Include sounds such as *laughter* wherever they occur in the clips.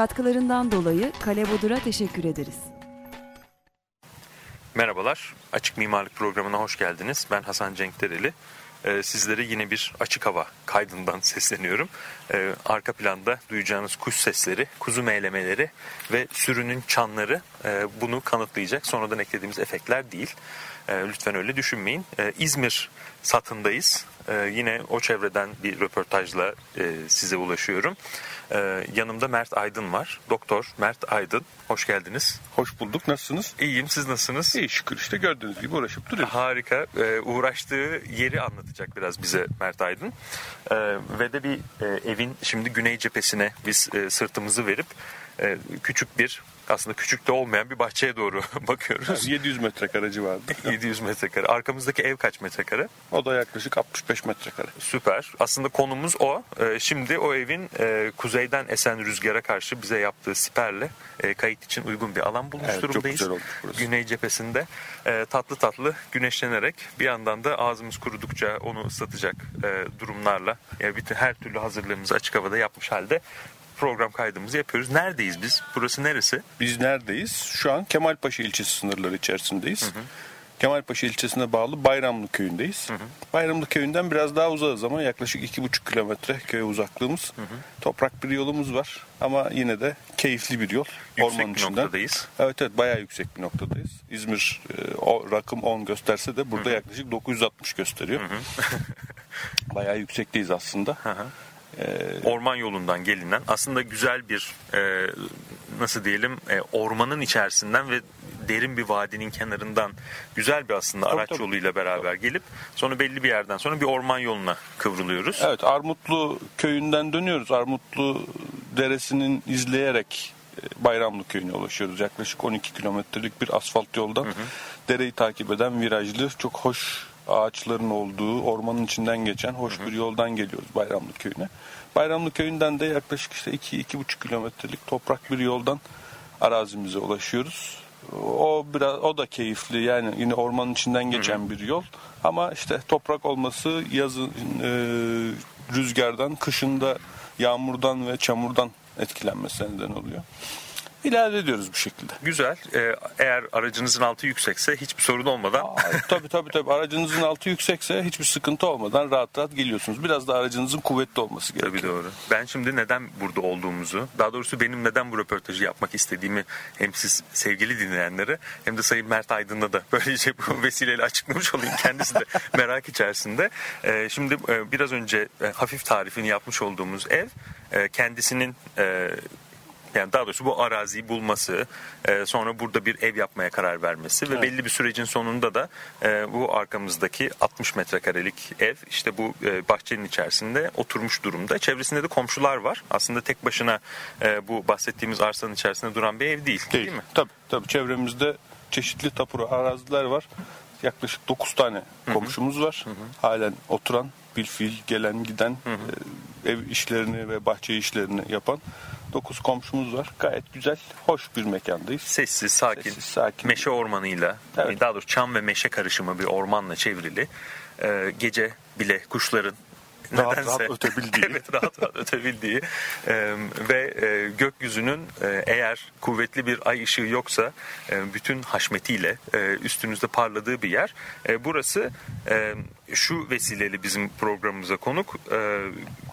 Katkılarından dolayı Kale Bodur'a teşekkür ederiz. Merhabalar, Açık Mimarlık Programı'na hoş geldiniz. Ben Hasan Cenk Dereli. Ee, sizlere yine bir açık hava kaydından *laughs* sesleniyorum. Ee, arka planda duyacağınız kuş sesleri, kuzu meylemeleri ve sürünün çanları e, bunu kanıtlayacak. Sonradan eklediğimiz efektler değil. E, lütfen öyle düşünmeyin. E, İzmir satındayız. E, yine o çevreden bir röportajla e, size ulaşıyorum. E, yanımda Mert Aydın var. Doktor Mert Aydın. Hoş geldiniz. Hoş bulduk. Nasılsınız? İyiyim. Siz nasılsınız? İyi şükür işte gördüğünüz gibi uğraşıp duruyoruz. Harika. Ee, uğraştığı yeri anlatacak biraz bize Mert Aydın. Ee, ve de bir e, evin şimdi güney cephesine biz e, sırtımızı verip e, küçük bir aslında küçük de olmayan bir bahçeye doğru *laughs* bakıyoruz. 700 metrekare civarında. *laughs* 700 metrekare. Arkamızdaki ev kaç metrekare? O da yaklaşık 65 metrekare. Süper. Aslında konumuz o. Ee, Şimdi o evin e, kuzeyden esen rüzgara karşı bize yaptığı siperle e, kayıt için uygun bir alan bulmuş Evet, çok durumdayız. güzel olmuş burası. Güney cephesinde e, tatlı tatlı güneşlenerek bir yandan da ağzımız kurudukça onu ıslatacak e, durumlarla yani bütün her türlü hazırlığımızı açık havada yapmış halde program kaydımızı yapıyoruz. Neredeyiz biz? Burası neresi? Biz neredeyiz? Şu an Kemalpaşa ilçesi sınırları içerisindeyiz. Kemalpaşa ilçesine bağlı Bayramlı köyündeyiz. Bayramlı köyünden biraz daha uzağız ama yaklaşık 2,5 kilometre köye uzaklığımız. Toprak bir yolumuz var ama yine de keyifli bir yol. Yüksek Ormanın bir içinden. noktadayız. Evet evet bayağı yüksek bir noktadayız. İzmir e, o rakım 10 gösterse de burada yaklaşık 960 gösteriyor. *laughs* bayağı yüksekteyiz aslında. Orman yolundan gelinen aslında güzel bir e, nasıl diyelim e, ormanın içerisinden ve derin bir vadinin kenarından güzel bir aslında Tabii, araç tabii. yoluyla beraber gelip sonra belli bir yerden sonra bir orman yoluna kıvrılıyoruz. Evet Armutlu köyünden dönüyoruz. Armutlu deresinin izleyerek e, Bayramlı köyüne ulaşıyoruz. Yaklaşık 12 kilometrelik bir asfalt yoldan dereyi takip eden virajlı çok hoş ağaçların olduğu ormanın içinden geçen hoş bir yoldan geliyoruz Bayramlı köyüne. Bayramlı köyünden de yaklaşık işte 2-2,5 kilometrelik toprak bir yoldan arazimize ulaşıyoruz. O biraz o da keyifli yani yine ormanın içinden geçen bir yol ama işte toprak olması yazın e, rüzgardan kışında yağmurdan ve çamurdan etkilenmesine neden oluyor. İlerliyoruz bu şekilde. Güzel. E, eğer aracınızın altı yüksekse hiçbir sorun olmadan Aa, tabii tabii tabii aracınızın altı yüksekse hiçbir sıkıntı olmadan rahat rahat geliyorsunuz. Biraz da aracınızın kuvvetli olması gerekiyor. Tabii doğru. Ben şimdi neden burada olduğumuzu, daha doğrusu benim neden bu röportajı yapmak istediğimi hem siz sevgili dinleyenlere hem de Sayın Mert Aydın'la da *laughs* böylece bu vesileyle açıklamış olayım. Kendisi de *laughs* merak içerisinde. Ee, şimdi e, biraz önce e, hafif tarifini yapmış olduğumuz ev e, kendisinin e, yani daha doğrusu bu araziyi bulması, e, sonra burada bir ev yapmaya karar vermesi ve Evet. belli bir sürecin sonunda da e, bu arkamızdaki 60 metrekarelik ev işte bu e, bahçenin içerisinde oturmuş durumda. Çevresinde de komşular var. Aslında tek başına e, bu bahsettiğimiz arsanın içerisinde duran bir ev değil, değil, Değil. mi? Tabii tabii çevremizde çeşitli tapuru araziler var. Yaklaşık 9 tane komşumuz var. Halen oturan, bilfiil gelen giden e, ev işlerini ve bahçe işlerini yapan 9 komşumuz var. Gayet güzel, hoş bir mekandayız. Sessiz, sakin, Sessiz, sakin. meşe ormanıyla, Evet. daha doğrusu çam ve meşe karışımı bir ormanla çevrili. E, gece bile kuşların Rahat nedense rahat ötebildiği. *laughs* evet rahat rahat ötebildiği e, ve e, gökyüzünün e, eğer kuvvetli bir ay ışığı yoksa e, bütün haşmetiyle e, üstünüzde parladığı bir yer. E, burası e, şu vesileyle bizim programımıza konuk. E,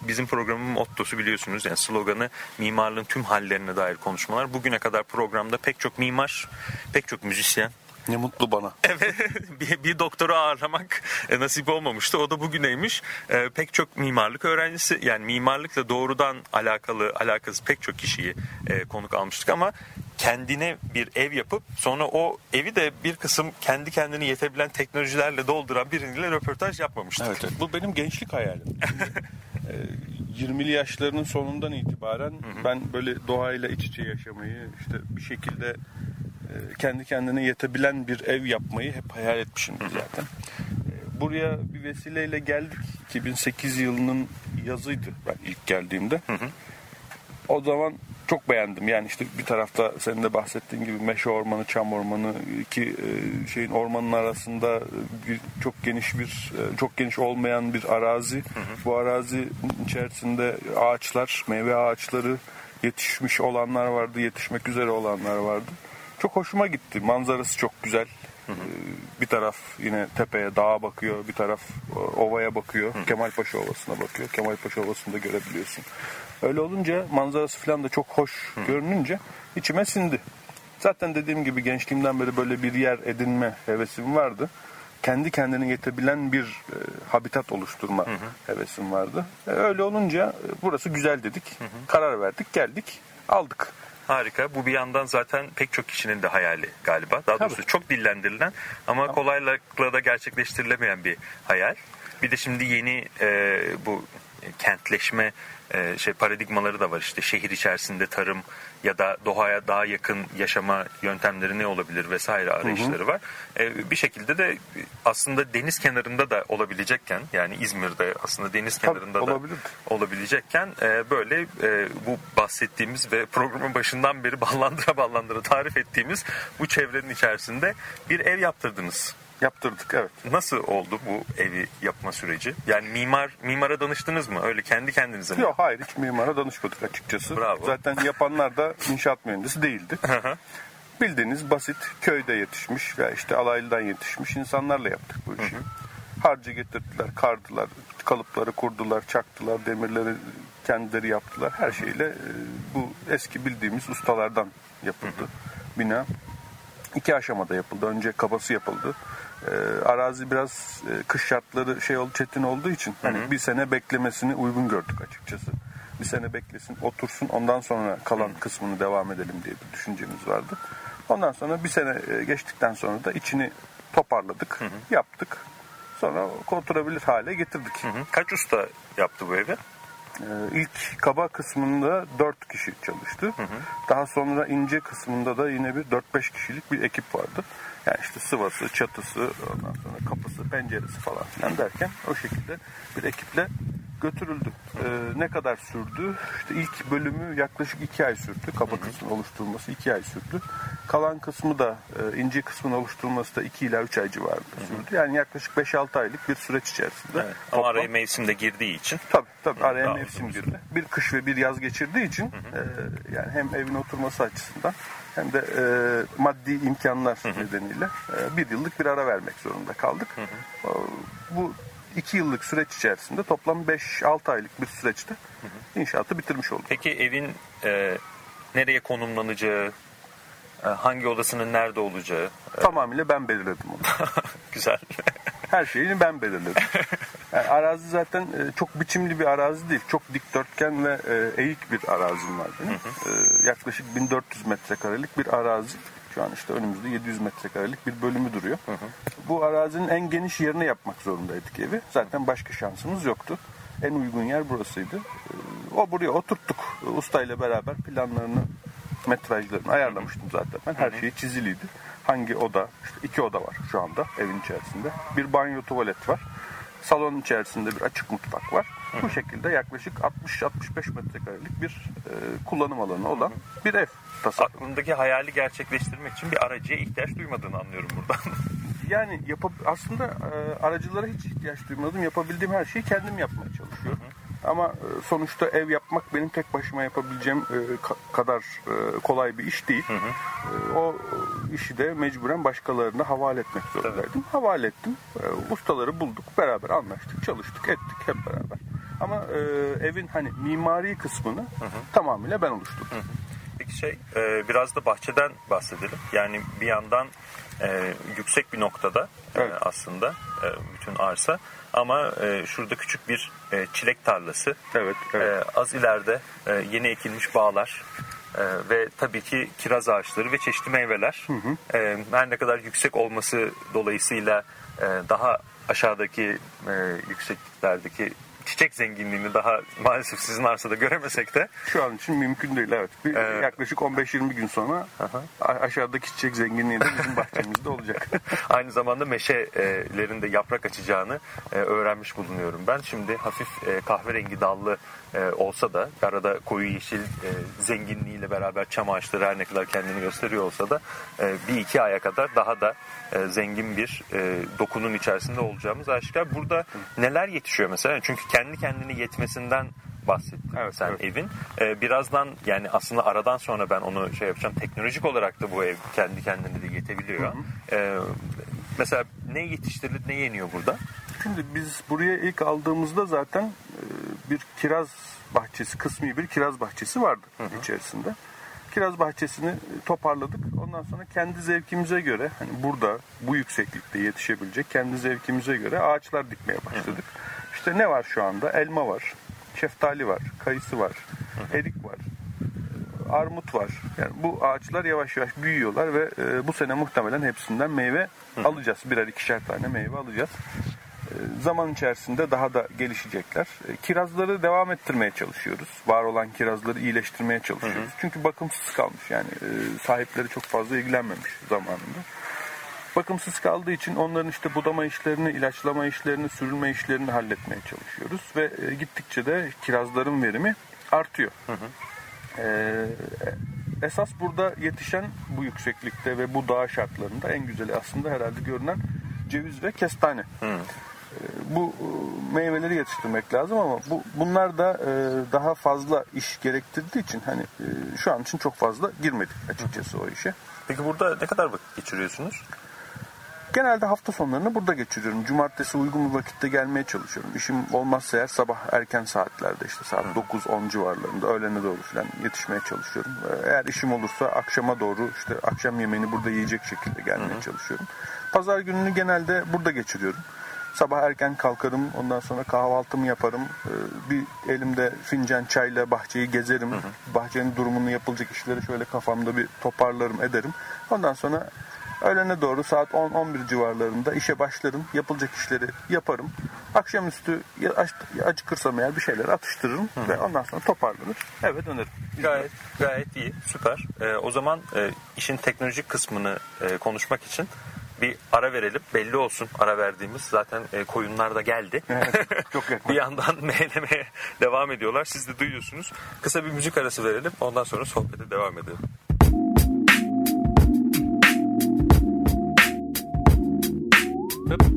bizim programın mottosu biliyorsunuz yani sloganı mimarlığın tüm hallerine dair konuşmalar. Bugüne kadar programda pek çok mimar, pek çok müzisyen, Ne mutlu bana. *laughs* Evet, bir, bir doktoru ağırlamak e, nasip olmamıştı. O da bugüneymiş. E, pek çok mimarlık öğrencisi yani mimarlıkla doğrudan alakalı alakası pek çok kişiyi e, konuk almıştık ama kendine bir ev yapıp sonra o evi de bir kısım kendi kendini yetebilen teknolojilerle dolduran biriyle röportaj yapmamıştık. Evet, evet. Bu benim gençlik hayalim. *laughs* Ee, 20'li yaşlarının sonundan itibaren ben böyle doğayla iç içe yaşamayı işte bir şekilde e, kendi kendine yetebilen bir ev yapmayı hep hayal etmişimdir zaten. E, Buraya bir vesileyle geldik. 2008 yılının yazıydı ben ilk geldiğimde. O zaman çok beğendim. Yani işte bir tarafta senin de bahsettiğin gibi meşe ormanı, çam ormanı iki e, şeyin ormanın arasında bir, çok geniş bir e, çok geniş olmayan bir arazi. Bu arazinin içerisinde ağaçlar, meyve ağaçları yetişmiş olanlar vardı, yetişmek üzere olanlar vardı. Çok hoşuma gitti. Manzarası çok güzel. Ee, Bir taraf yine tepeye, dağa bakıyor. Bir taraf e, ovaya bakıyor. Kemalpaşa Ovası'na bakıyor. Kemalpaşa Ovası'nı da görebiliyorsun. Öyle olunca manzarası falan da çok hoş görününce içime sindi. Zaten dediğim gibi gençliğimden beri böyle bir yer edinme hevesim vardı. Kendi kendine yetebilen bir e, habitat oluşturma hevesim vardı. E, öyle olunca e, burası güzel dedik. Karar verdik, geldik, aldık. Harika. Bu bir yandan zaten pek çok kişinin de hayali galiba. Daha doğrusu Tabii. çok dillendirilen ama kolaylıkla da gerçekleştirilemeyen bir hayal. Bir de şimdi yeni e, bu kentleşme e, şey paradigmaları da var işte şehir içerisinde tarım ya da doğaya daha yakın yaşama yöntemleri ne olabilir vesaire arayışları var. E, bir şekilde de aslında deniz kenarında da olabilecekken yani İzmir'de aslında deniz Tabii, kenarında da olabilirdi. olabilecekken e, böyle e, bu bahsettiğimiz ve programın başından beri *laughs* ballandıra ballandıra tarif ettiğimiz bu çevrenin içerisinde bir ev yaptırdınız. Yaptırdık evet. Nasıl oldu bu evi yapma süreci? Yani mimar mimara danıştınız mı? Öyle kendi kendinize mi? Yok hayır hiç mimara danışmadık açıkçası. Bravo. Zaten yapanlar da inşaat mühendisi değildi. Bildiğiniz basit köyde yetişmiş ve işte alaylıdan yetişmiş insanlarla yaptık bu işi. Harcı getirdiler, kardılar, kalıpları kurdular, çaktılar, demirleri kendileri yaptılar. Her şeyle e, bu eski bildiğimiz ustalardan yapıldı bina. İki aşamada yapıldı. Önce kabası yapıldı. Ee, arazi biraz e, kış şartları şey oldu çetin olduğu için hani bir sene beklemesini uygun gördük açıkçası. Bir sene beklesin, otursun ondan sonra kalan kısmını devam edelim diye bir düşüncemiz vardı. Ondan sonra bir sene e, geçtikten sonra da içini toparladık, yaptık. Sonra oturabilir hale getirdik. Hı hı. Kaç usta yaptı bu evi? Ee, ilk kaba kısmında 4 kişi çalıştı. Daha sonra ince kısmında da yine bir 4-5 kişilik bir ekip vardı. Yani işte sıvası, çatısı, ondan sonra kapısı, penceresi falan filan derken o şekilde bir ekiple götürüldü. Ee, ne kadar sürdü? İşte ilk bölümü yaklaşık 2 ay sürdü. Kaba kısmın oluşturulması 2 ay sürdü. Kalan kısmı da e, ince kısmın oluşturulması da 2 ila 3 ay civarında sürdü. Yani yaklaşık 5-6 aylık bir süreç içerisinde. Evet. Ama Toplam- araya mevsimde girdiği için. Tabii tabii araya Daha mevsim girdi. Bir kış ve bir yaz geçirdiği için e, yani hem evin oturması açısından hem de e, maddi imkanlar nedeniyle e, bir yıllık bir ara vermek zorunda kaldık. E, bu iki yıllık süreç içerisinde toplam 5-6 aylık bir süreçte inşaatı bitirmiş olduk. Peki evin e, nereye konumlanacağı, e, hangi odasının nerede olacağı Tamamıyla ben belirledim onu. *laughs* güzel. Her şeyini ben belirledim. Yani arazi zaten e, çok biçimli bir arazi değil. Çok dikdörtgen ve e, eğik bir arazim var benim. E, yaklaşık 1400 metrekarelik bir arazi. Şu an işte önümüzde 700 metrekarelik bir bölümü duruyor. Bu arazinin en geniş yerine yapmak zorundaydık evi. Zaten başka şansımız yoktu. En uygun yer burasıydı. E, o buraya oturttuk. E, Ustayla beraber planlarını metrajlarını ayarlamıştım zaten ben. Her şey çiziliydi. Hangi oda? İşte iki oda var şu anda evin içerisinde. Bir banyo tuvalet var. Salon içerisinde bir açık mutfak var. Bu şekilde yaklaşık 60-65 metrekarelik bir e, kullanım alanı olan bir ev tasarladım. Aklındaki hayali gerçekleştirmek için bir aracıya ihtiyaç duymadığını anlıyorum buradan. *laughs* Yani yapab aslında e, aracılara hiç ihtiyaç duymadım. Yapabildiğim her şeyi kendim yapmaya çalışıyorum. Ama e, sonuçta ev yapmak benim tek başıma yapabileceğim e, ka- kadar e, kolay bir iş değil. E, o e, işi de mecburen başkalarına havale etmek zorundaydım. Havale ettim. E, ustaları bulduk. Beraber anlaştık, çalıştık, ettik hep beraber. Ama e, evin hani mimari kısmını tamamıyla ben oluşturdum. Peki şey e, biraz da bahçeden bahsedelim. Yani bir yandan e, yüksek bir noktada e, Evet. aslında e, bütün arsa ama e, şurada küçük bir e, çilek tarlası. Evet, evet. E, az ileride e, yeni ekilmiş bağlar e, ve tabii ki kiraz ağaçları ve çeşitli meyveler. E, her ne kadar yüksek olması dolayısıyla e, daha aşağıdaki e, yüksekliklerdeki çiçek zenginliğini daha maalesef sizin arsada göremesek de Şu an için mümkün değil evet. Bir, Evet. Yaklaşık 15-20 gün sonra a- aşağıdaki çiçek zenginliği de bizim bahçemizde olacak. *laughs* aynı zamanda meşelerin de yaprak açacağını e, öğrenmiş bulunuyorum ben. Şimdi hafif e, kahverengi dallı e, olsa da arada koyu yeşil e, zenginliğiyle beraber çam ağaçları her ne kadar kendini gösteriyor olsa da e, bir iki aya kadar daha da e, zengin bir e, dokunun içerisinde olacağımız aşikar. Burada neler yetişiyor mesela? Çünkü kendi kendini yetmesinden bahsettin Evet, sen evet. evin. E, birazdan yani aslında aradan sonra ben onu şey yapacağım. Teknolojik olarak da bu ev kendi kendine de yetebiliyor. E, mesela ne yetiştirilir ne yeniyor burada? Şimdi biz buraya ilk aldığımızda zaten e, bir kiraz bahçesi, kısmi bir kiraz bahçesi vardı içerisinde. Kiraz bahçesini toparladık. Ondan sonra kendi zevkimize göre hani burada bu yükseklikte yetişebilecek kendi zevkimize göre ağaçlar dikmeye başladık. İşte ne var şu anda? Elma var, şeftali var, kayısı var, erik var, armut var. Yani bu ağaçlar yavaş yavaş büyüyorlar ve e, bu sene muhtemelen hepsinden meyve alacağız. Birer ikişer tane meyve alacağız. Zaman içerisinde daha da gelişecekler. E, kirazları devam ettirmeye çalışıyoruz. Var olan kirazları iyileştirmeye çalışıyoruz. Çünkü bakımsız kalmış. Yani e, sahipleri çok fazla ilgilenmemiş zamanında. Bakımsız kaldığı için onların işte budama işlerini, ilaçlama işlerini, sürülme işlerini halletmeye çalışıyoruz ve e, gittikçe de kirazların verimi artıyor. Ee, esas burada yetişen bu yükseklikte ve bu dağ şartlarında en güzeli aslında herhalde görünen ceviz ve kestane. Ee, bu e, meyveleri yetiştirmek lazım ama bu bunlar da e, daha fazla iş gerektirdiği için hani e, şu an için çok fazla girmedik açıkçası o işe. Peki burada ne kadar vakit geçiriyorsunuz? Genelde hafta sonlarını burada geçiriyorum. Cumartesi uygun bir vakitte gelmeye çalışıyorum. İşim olmazsa eğer sabah erken saatlerde işte saat 9-10 civarlarında öğlene doğru falan yetişmeye çalışıyorum. Eğer işim olursa akşama doğru işte akşam yemeğini burada yiyecek şekilde gelmeye çalışıyorum. Pazar gününü genelde burada geçiriyorum. Sabah erken kalkarım, ondan sonra kahvaltımı yaparım. Ee, Bir elimde fincan çayla bahçeyi gezerim. Bahçenin durumunu yapılacak işleri şöyle kafamda bir toparlarım, ederim. Ondan sonra Öğlene doğru saat 10-11 civarlarında işe başlarım. Yapılacak işleri yaparım. Akşamüstü acıkırsam eğer bir şeyler atıştırırım ve ondan sonra toparlanır. Eve dönerim. Gayet gayet iyi, süper. Ee, o zaman e, işin teknolojik kısmını e, konuşmak için bir ara verelim. Belli olsun ara verdiğimiz. Zaten e, koyunlar da geldi. *laughs* çok yakın. bir yandan *laughs* meylemeye devam ediyorlar. Siz de duyuyorsunuz. Kısa bir müzik arası verelim. Ondan sonra sohbete devam edelim. Evet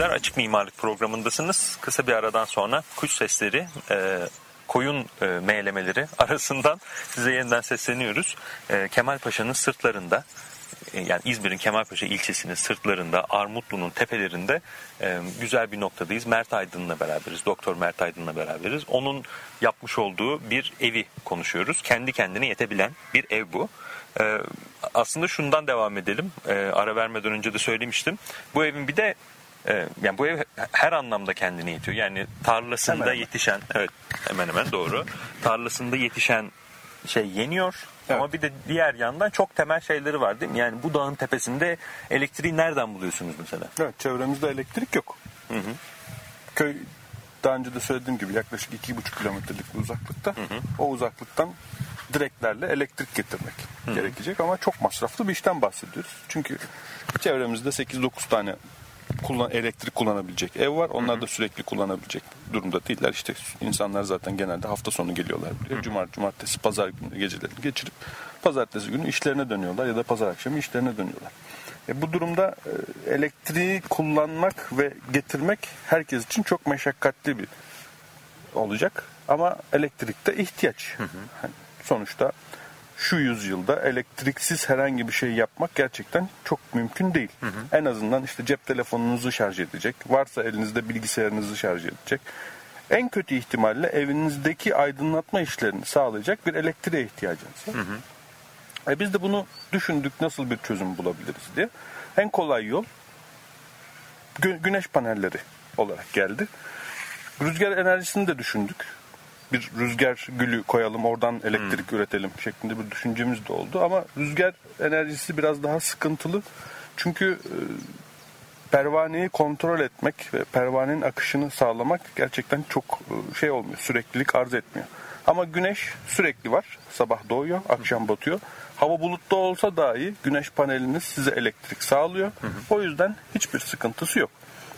dinleyiciler Açık Mimarlık programındasınız. Kısa bir aradan sonra kuş sesleri, e, koyun e, meylemeleri *laughs* arasından size yeniden sesleniyoruz. E, Kemal Paşa'nın sırtlarında e, yani İzmir'in Kemalpaşa ilçesinin sırtlarında, Armutlu'nun tepelerinde e, güzel bir noktadayız. Mert Aydın'la beraberiz, Doktor Mert Aydın'la beraberiz. Onun yapmış olduğu bir evi konuşuyoruz. Kendi kendine yetebilen bir ev bu. E, aslında şundan devam edelim. E, ara vermeden önce de söylemiştim. Bu evin bir de yani bu ev her anlamda kendine yetiyor. Yani tarlasında Hemen hemen. yetişen, evet hemen hemen doğru. Tarlasında yetişen şey yeniyor Evet. ama bir de diğer yandan çok temel şeyleri var değil mi? Yani bu dağın tepesinde elektriği nereden buluyorsunuz mesela? Evet çevremizde elektrik yok. Köy daha önce de söylediğim gibi yaklaşık iki buçuk kilometrelik bir uzaklıkta. O uzaklıktan direklerle elektrik getirmek gerekecek ama çok masraflı bir işten bahsediyoruz. Çünkü çevremizde 8-9 tane kullan, elektrik kullanabilecek ev var. Onlar da sürekli kullanabilecek durumda değiller. İşte insanlar zaten genelde hafta sonu geliyorlar buraya. Cumart, cumartesi, pazar günü gecelerini geçirip pazartesi günü işlerine dönüyorlar ya da pazar akşamı işlerine dönüyorlar. E bu durumda e, elektriği kullanmak ve getirmek herkes için çok meşakkatli bir olacak. Ama elektrikte ihtiyaç. Hani sonuçta şu yüzyılda elektriksiz herhangi bir şey yapmak gerçekten çok mümkün değil. En azından işte cep telefonunuzu şarj edecek. Varsa elinizde bilgisayarınızı şarj edecek. En kötü ihtimalle evinizdeki aydınlatma işlerini sağlayacak bir elektriğe ihtiyacınız var. E biz de bunu düşündük nasıl bir çözüm bulabiliriz diye. En kolay yol gü- güneş panelleri olarak geldi. Rüzgar enerjisini de düşündük. Bir rüzgar gülü koyalım oradan elektrik üretelim şeklinde bir düşüncemiz de oldu. Ama rüzgar enerjisi biraz daha sıkıntılı. Çünkü e, pervaneyi kontrol etmek ve pervanenin akışını sağlamak gerçekten çok e, şey olmuyor. Süreklilik arz etmiyor. Ama güneş sürekli var. Sabah doğuyor, akşam batıyor. Hava bulutlu olsa dahi güneş paneliniz size elektrik sağlıyor. O yüzden hiçbir sıkıntısı yok.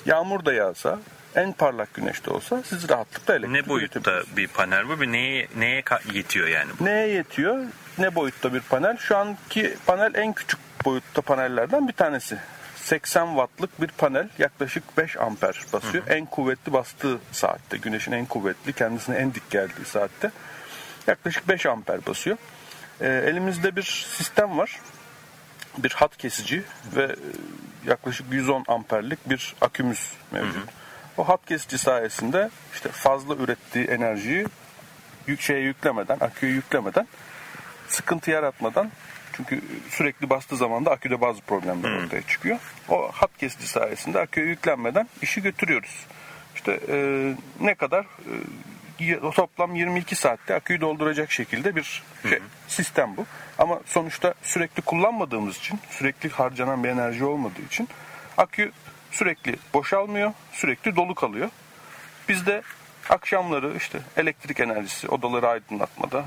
Yağmur da yağsa, en parlak güneş de olsa siz rahatlıkla elektrik Ne boyutta bir panel bu? Bir neye, neye yetiyor yani bu? Neye yetiyor? Ne boyutta bir panel? Şu anki panel en küçük boyutta panellerden bir tanesi. 80 wattlık bir panel yaklaşık 5 amper basıyor. En kuvvetli bastığı saatte, güneşin en kuvvetli, kendisine en dik geldiği saatte yaklaşık 5 amper basıyor. Ee, elimizde bir sistem var. Bir hat kesici ve e, yaklaşık 110 amperlik bir akümüz mevcut. O hat kesici sayesinde işte fazla ürettiği enerjiyi yük şeye yüklemeden, aküye yüklemeden sıkıntı yaratmadan çünkü sürekli bastığı zaman da aküde bazı problemler ortaya çıkıyor. O hat kesici sayesinde aküye yüklenmeden işi götürüyoruz. İşte e, ne kadar e, toplam 22 saatte aküyü dolduracak şekilde bir şey, sistem bu. Ama sonuçta sürekli kullanmadığımız için, sürekli harcanan bir enerji olmadığı için akü sürekli boşalmıyor, sürekli dolu kalıyor. Biz de akşamları işte elektrik enerjisi odaları aydınlatmada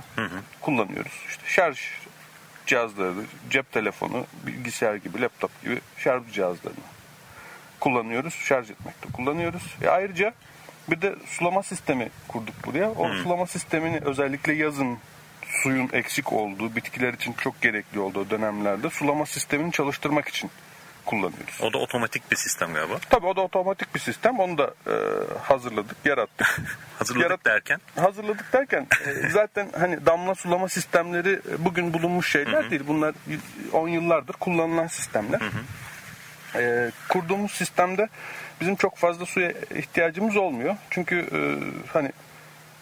kullanıyoruz. İşte şarj cihazları, cep telefonu, bilgisayar gibi, laptop gibi şarj cihazlarını kullanıyoruz. Şarj etmekte kullanıyoruz. E ayrıca bir de sulama sistemi kurduk buraya. O sulama sistemini özellikle yazın suyun eksik olduğu, bitkiler için çok gerekli olduğu dönemlerde sulama sistemini çalıştırmak için kullanıyoruz. O da otomatik bir sistem galiba. Tabii o da otomatik bir sistem. Onu da e, hazırladık, yarattık. *laughs* Hazırladık Yarat- derken hazırladık derken e, zaten hani damla sulama sistemleri e, bugün bulunmuş şeyler değil. Bunlar y- 10 yıllardır kullanılan sistemler. E, kurduğumuz sistemde bizim çok fazla suya ihtiyacımız olmuyor. Çünkü e, hani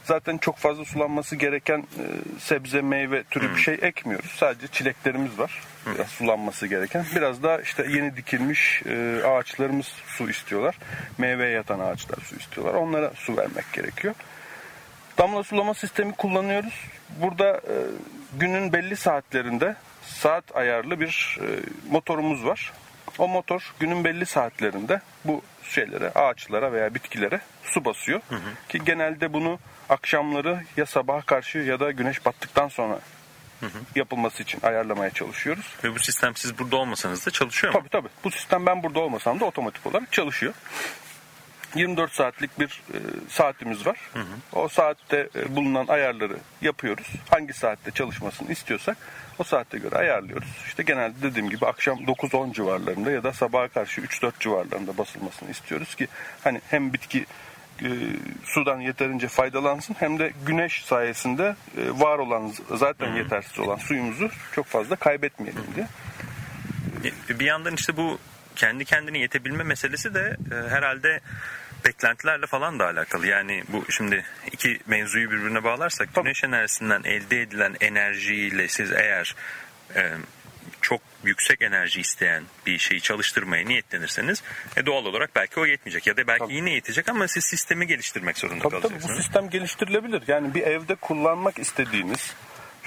zaten çok fazla sulanması gereken e, sebze, meyve türü bir şey ekmiyoruz. Sadece çileklerimiz var. Biraz sulanması gereken. Biraz da işte yeni dikilmiş e, ağaçlarımız su istiyorlar. Meyveye yatan ağaçlar su istiyorlar. Onlara su vermek gerekiyor. Damla sulama sistemi kullanıyoruz. Burada e, günün belli saatlerinde saat ayarlı bir e, motorumuz var. O motor günün belli saatlerinde bu şeylere, ağaçlara veya bitkilere su basıyor. Ki genelde bunu akşamları ya sabaha karşı ya da güneş battıktan sonra yapılması için ayarlamaya çalışıyoruz. ve bu sistem siz burada olmasanız da çalışıyor mu? Tabii tabii. Bu sistem ben burada olmasam da otomatik olarak çalışıyor. 24 saatlik bir e, saatimiz var. O saatte e, bulunan ayarları yapıyoruz. Hangi saatte çalışmasını istiyorsak o saatte göre ayarlıyoruz. İşte genelde dediğim gibi akşam 9-10 civarlarında ya da sabaha karşı 3-4 civarlarında basılmasını istiyoruz ki hani hem bitki e, sudan yeterince faydalansın hem de güneş sayesinde e, var olan zaten yetersiz olan suyumuzu çok fazla kaybetmeyelim diye. E, Bir yandan işte bu kendi kendine yetebilme meselesi de e, herhalde beklentilerle falan da alakalı. Yani bu şimdi iki mevzuyu birbirine bağlarsak Tabii. güneş enerjisinden elde edilen enerjiyle siz eğer e, çok yüksek enerji isteyen bir şeyi çalıştırmaya niyetlenirseniz e, doğal olarak belki o yetmeyecek ya da belki Tabii. yine yetecek ama siz sistemi geliştirmek zorunda Tabii tabii bu kalacaksınız. sistem geliştirilebilir. Yani bir evde kullanmak istediğiniz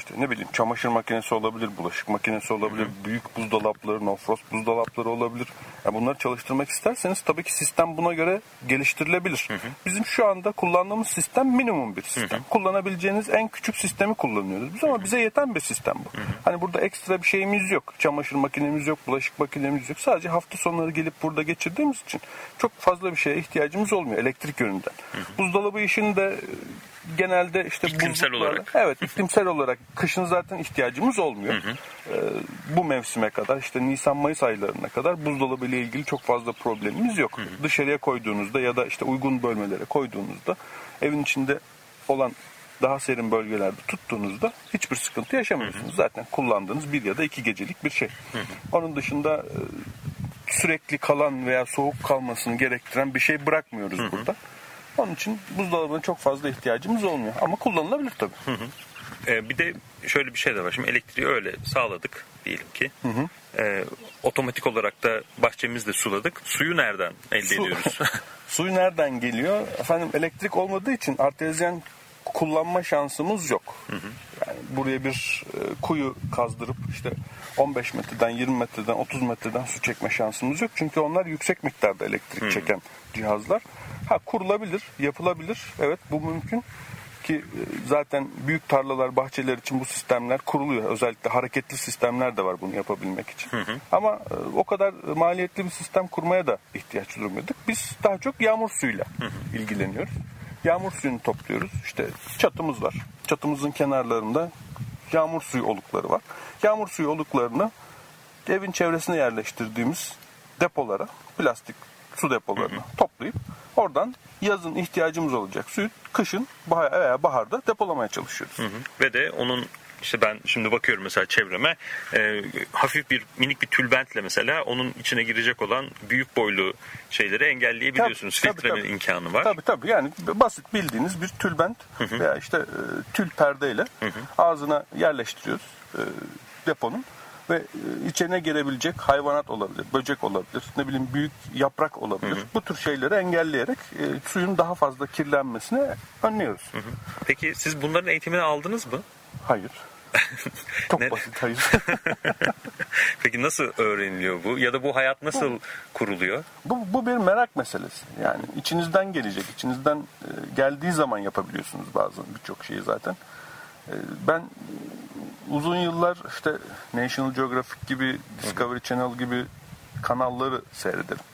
işte ne bileyim çamaşır makinesi olabilir, bulaşık makinesi olabilir, büyük buzdolapları, no-frost buzdolapları olabilir. Yani bunları çalıştırmak isterseniz tabii ki sistem buna göre geliştirilebilir. Bizim şu anda kullandığımız sistem minimum bir sistem. Kullanabileceğiniz en küçük sistemi kullanıyoruz biz ama bize yeten bir sistem bu. Hani burada ekstra bir şeyimiz yok. Çamaşır makinemiz yok, bulaşık makinemiz yok. Sadece hafta sonları gelip burada geçirdiğimiz için çok fazla bir şeye ihtiyacımız olmuyor elektrik yönünden. Buzdolabı işini de genelde işte İklimsel buzluklarla- olarak. Evet iklimsel olarak kışın zaten ihtiyacımız olmuyor. Ee, bu mevsime kadar işte Nisan-Mayıs aylarına kadar buzdolabı ile ilgili çok fazla problemimiz yok. Dışarıya koyduğunuzda ya da işte uygun bölmelere koyduğunuzda evin içinde olan daha serin bölgelerde tuttuğunuzda hiçbir sıkıntı yaşamıyorsunuz. Zaten kullandığınız bir ya da iki gecelik bir şey. Onun dışında e, sürekli kalan veya soğuk kalmasını gerektiren bir şey bırakmıyoruz burada. Onun için buzdolabına çok fazla ihtiyacımız olmuyor. Ama kullanılabilir tabii. Ee, bir de şöyle bir şey de var. Şimdi elektriği öyle sağladık diyelim ki. Ee, otomatik olarak da bahçemizde suladık. Suyu nereden elde Su- ediyoruz? *laughs* Suyu nereden geliyor? Efendim elektrik olmadığı için artezyen kullanma şansımız yok. Yani buraya bir e, kuyu kazdırıp işte 15 metreden, 20 metreden, 30 metreden su çekme şansımız yok. Çünkü onlar yüksek miktarda elektrik çeken cihazlar. Ha kurulabilir, yapılabilir. Evet bu mümkün ki e, zaten büyük tarlalar, bahçeler için bu sistemler kuruluyor. Özellikle hareketli sistemler de var bunu yapabilmek için. Ama e, o kadar maliyetli bir sistem kurmaya da ihtiyaç duymuyorduk. Biz daha çok yağmur suyuyla ilgileniyoruz. Yağmur suyunu topluyoruz. İşte çatımız var. Çatımızın kenarlarında yağmur suyu olukları var. Yağmur suyu oluklarını evin çevresine yerleştirdiğimiz depolara, plastik su depolarına toplayıp oradan yazın ihtiyacımız olacak suyu kışın veya baharda depolamaya çalışıyoruz. Ve de onun işte ben şimdi bakıyorum mesela çevreme e, hafif bir minik bir tülbentle mesela onun içine girecek olan büyük boylu şeyleri engelleyebiliyorsunuz. Tabii, Filtrenin tabii. imkanı var. Tabii tabii yani basit bildiğiniz bir tülbent veya işte e, tül perdeyle ağzına yerleştiriyoruz e, deponun ve e, içine girebilecek hayvanat olabilir, böcek olabilir, ne bileyim büyük yaprak olabilir. Bu tür şeyleri engelleyerek e, suyun daha fazla kirlenmesini önlüyoruz. Peki siz bunların eğitimini aldınız mı? Hayır. *laughs* Çok Ne- basit hayır. *laughs* Peki nasıl öğreniliyor bu? Ya da bu hayat nasıl kuruluyor? Bu, bu bir merak meselesi. Yani içinizden gelecek. içinizden e, geldiği zaman yapabiliyorsunuz bazen birçok şeyi zaten. Ben uzun yıllar işte National Geographic gibi, Discovery Channel gibi kanalları seyrederim.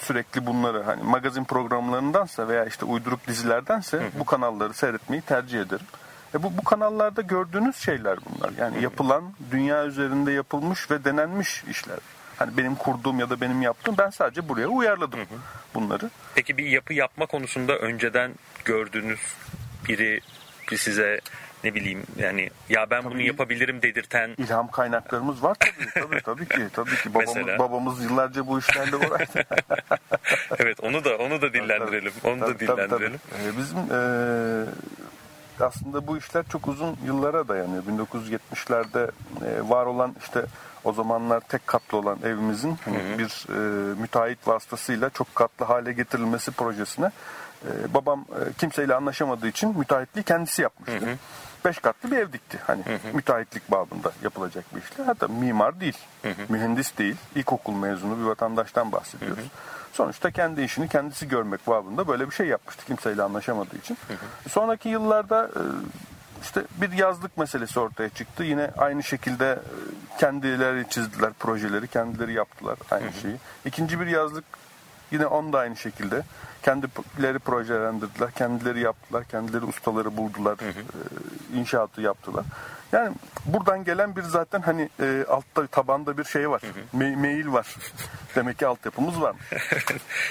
Sürekli bunları hani magazin programlarındansa veya işte uyduruk dizilerdense bu kanalları seyretmeyi tercih ederim. E bu, bu kanallarda gördüğünüz şeyler bunlar. Yani yapılan, dünya üzerinde yapılmış ve denenmiş işler. Hani benim kurduğum ya da benim yaptığım ben sadece buraya uyarladım bunları. Peki bir yapı yapma konusunda önceden gördüğünüz biri bir size ne bileyim yani ya ben bunu yapabilirim dedirten İlham kaynaklarımız var tabii tabii tabii ki tabii ki babamız Mesela? babamız yıllarca bu işlerle uğraştı. *laughs* evet onu da onu da dillendirelim. Onu da Tabii, tabii, tabii. dillendirelim. Ee, bizim ee, aslında bu işler çok uzun yıllara dayanıyor. 1970'lerde ee, var olan işte o zamanlar tek katlı olan evimizin hani bir ee, müteahhit vasıtasıyla çok katlı hale getirilmesi projesine ee, babam ee, kimseyle anlaşamadığı için müteahhitliği kendisi yapmıştı. Beş katlı bir ev dikti. Hani müteahhitlik babında yapılacak bir işler. Hatta mimar değil, mühendis değil, ilkokul mezunu bir vatandaştan bahsediyoruz. Sonuçta kendi işini kendisi görmek babında böyle bir şey yapmıştı kimseyle anlaşamadığı için. Sonraki yıllarda e, işte bir yazlık meselesi ortaya çıktı. Yine aynı şekilde e, kendileri çizdiler projeleri, kendileri yaptılar aynı şeyi. İkinci bir yazlık Yine onu da aynı şekilde kendileri projelendirdiler, kendileri yaptılar, kendileri ustaları buldular, e, inşaatı yaptılar. Yani buradan gelen bir zaten hani e, altta tabanda bir şey var, me- mail var. *laughs* Demek ki altyapımız var.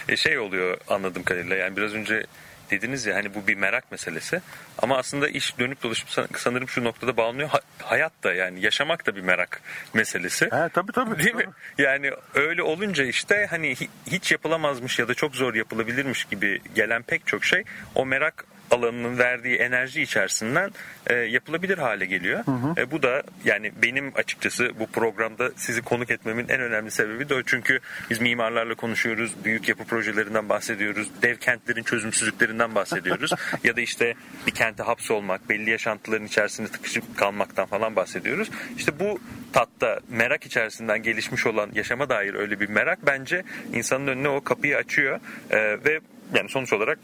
e şey oluyor anladığım kadarıyla yani biraz önce dediniz ya hani bu bir merak meselesi ama aslında iş dönüp dolaşıp san- sanırım şu noktada bağlanıyor Ha- hayat da yani yaşamak da bir merak meselesi. He, tabii tabii. Değil mi? Yani öyle olunca işte hani hi- hiç yapılamazmış ya da çok zor yapılabilirmiş gibi gelen pek çok şey o merak alanının verdiği enerji içerisinden e, yapılabilir hale geliyor. E, bu da yani benim açıkçası bu programda sizi konuk etmemin en önemli sebebi de o. Çünkü biz mimarlarla konuşuyoruz, büyük yapı projelerinden bahsediyoruz, dev kentlerin çözümsüzlüklerinden bahsediyoruz. *laughs* ya da işte bir kente hapsolmak, belli yaşantıların içerisinde tıkışıp kalmaktan falan bahsediyoruz. İşte bu tatta merak içerisinden gelişmiş olan yaşama dair öyle bir merak bence insanın önüne o kapıyı açıyor E, ve yani sonuç olarak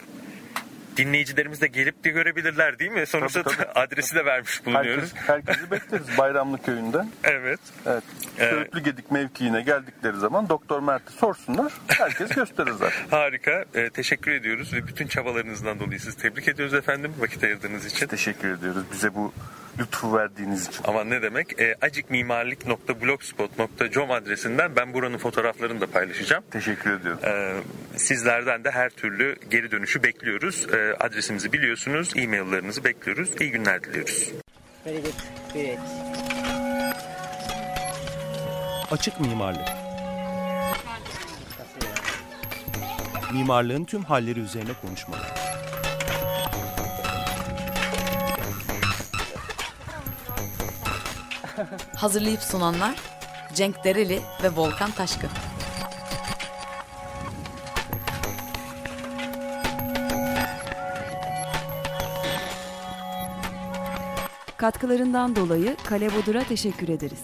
dinleyicilerimiz de gelip de görebilirler değil mi? Sonuçta Tabii, tabii. *laughs* adresi de vermiş bulunuyoruz. Herkes, herkesi bekleriz Bayramlı Köyü'nde. Evet. Evet. Evet. Söğütlü Gedik mevkiine geldikleri zaman Doktor Mert'i sorsunlar. Herkes gösterir zaten. *laughs* Harika. Ee, teşekkür ediyoruz ve bütün çabalarınızdan dolayı sizi tebrik ediyoruz efendim vakit ayırdığınız için. Teşekkür ediyoruz bize bu lütfu verdiğiniz için. Ama ne demek? E, acikmimarlik.blogspot.com adresinden ben buranın fotoğraflarını da paylaşacağım. Teşekkür ediyorum. Ee, sizlerden de her türlü geri dönüşü bekliyoruz. Ee, adresimizi biliyorsunuz. E-maillerinizi bekliyoruz. İyi günler diliyoruz. Very good. Great. Açık mimarlık. Mimarlığın tüm halleri üzerine konuşmalar. Hazırlayıp sunanlar Cenk Dereli ve Volkan Taşkın. Katkılarından dolayı Kale Bodur'a teşekkür ederiz.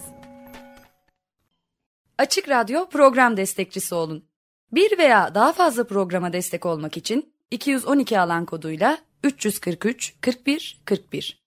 Açık Radyo program destekçisi olun. Bir veya daha fazla programa destek olmak için 212 alan koduyla 343 41 41